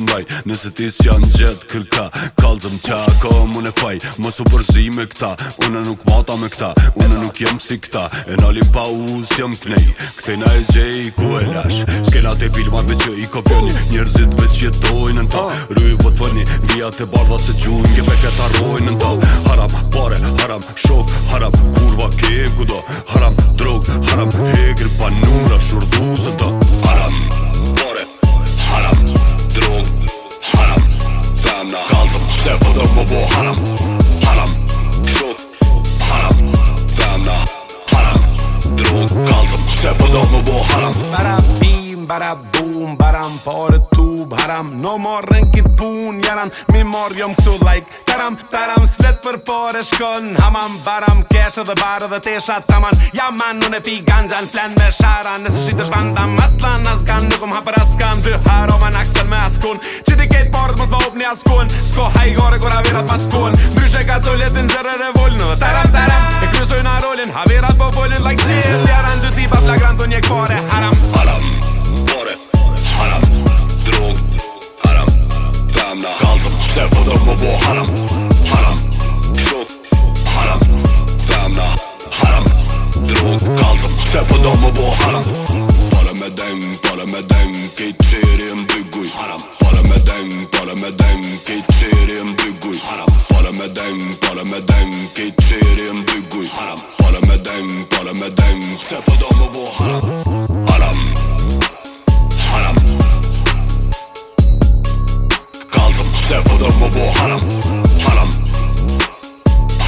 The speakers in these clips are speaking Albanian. mbajt mbajt Nëse ti s'jan gjet kërka Kallë dhëm mune faj Mos u përzi me këta Unë nuk vata me këta Unë nuk jem si këta E nalim pa u s'jam knej Këthej na e gjej ku e lash S'kena te filmave që i kopjoni Njerëzit veç jetojnë në ta Rujë po të vërni Vija të se gjunë Nge me këta rojnë në ta Haram pare, haram shok Haram kurva kem kudo Haram drog, haram hegr Panura shurdhuzë të ta se vëdë po më po bo haram Haram Drog Haram Femna Haram Drog Kaltëm se vëdë po më bo haram Haram Bara boom, bara më Haram, no more në kitë pun Jaran, mi morë jom këtu like Taram, taram, svet për pare shkon Hamam, baram, më keshë dhe barë dhe tesha taman Jaman, unë e pi ganxan, flen me shara Nësë shi të shvanda maslan, askan Nukum hapër askan, dy haroma në me askun top një askun Sko hajgore kur haverat ma skun Mryshe ka colet në zërë revollin Taram taram E kryzoj në rolin Haverat po folin like chill Jara në dy tipa flagrant unje kore Haram Haram Bore Haram Drog Haram Femna Kaltëm Se po do po bo Haram Haram Drog Haram Femna Haram Drog Kaltëm Se po do bo Haram parameden geçerim diguy Haram parameden parameden geçerim diguy Haram parameden parameden Sefada mı bu haram Haram Haram Kaldım sefada mı bu haram Haram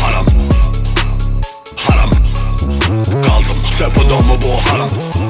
Haram Haram Kaldım sefada mı bu haram